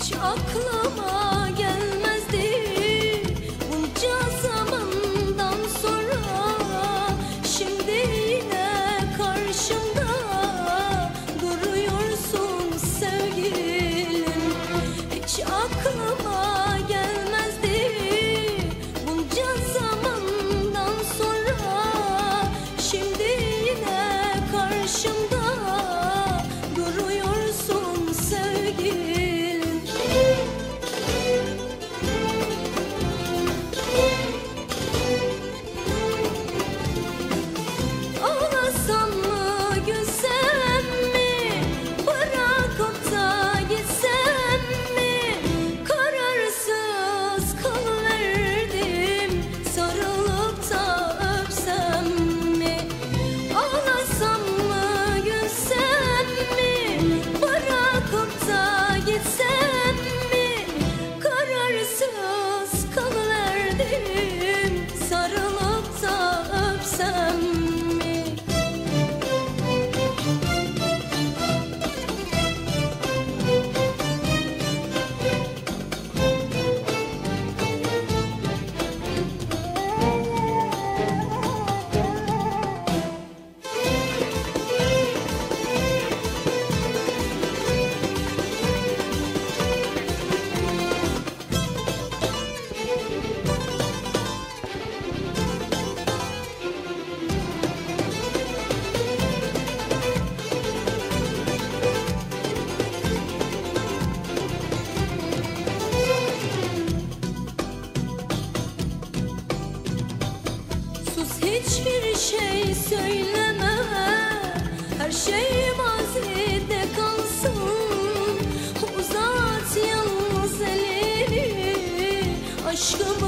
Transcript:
hiç şey söyleme Her şey mazide kalsın. Uzat yalnız elini. Aşkımız